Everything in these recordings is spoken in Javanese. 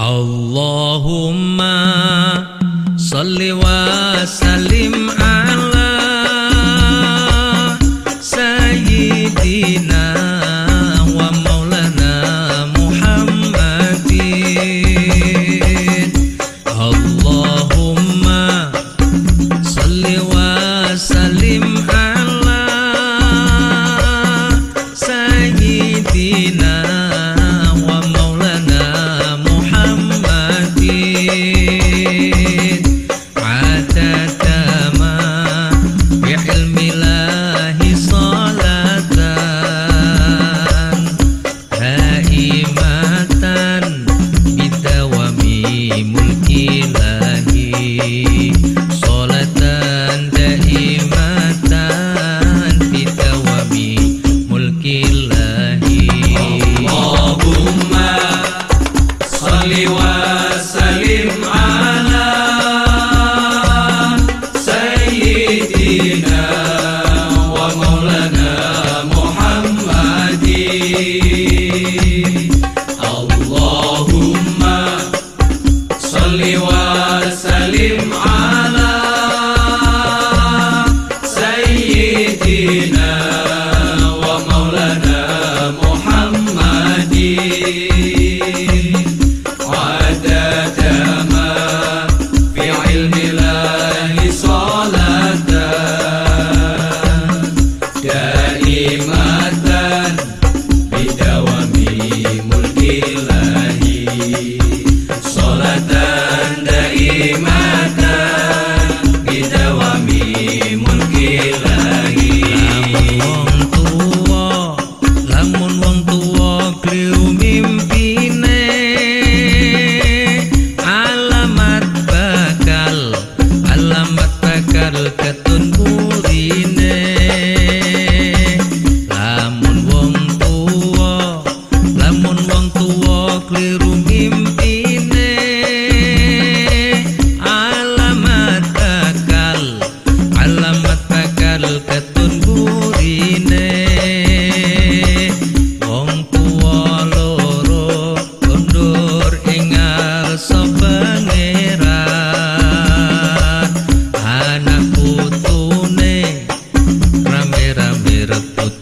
اللهم صل وسلم Him. katon burine wong tuwa loro kondur ingal sopengera anak putune rame-rame reput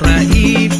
raib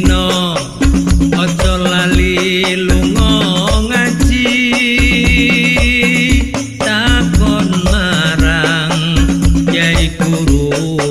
Guru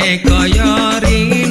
koyori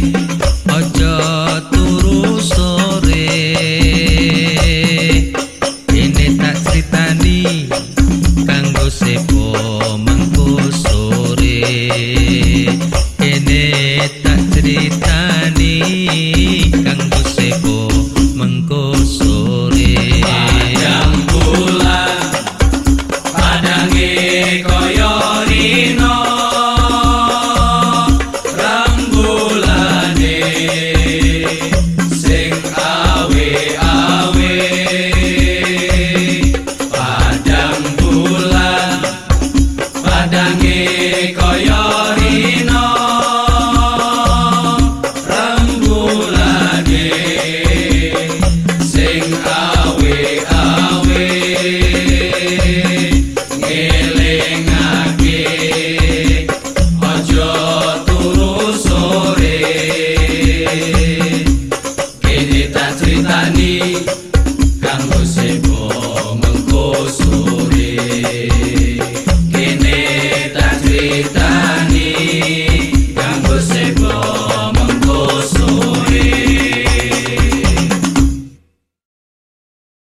Thank you.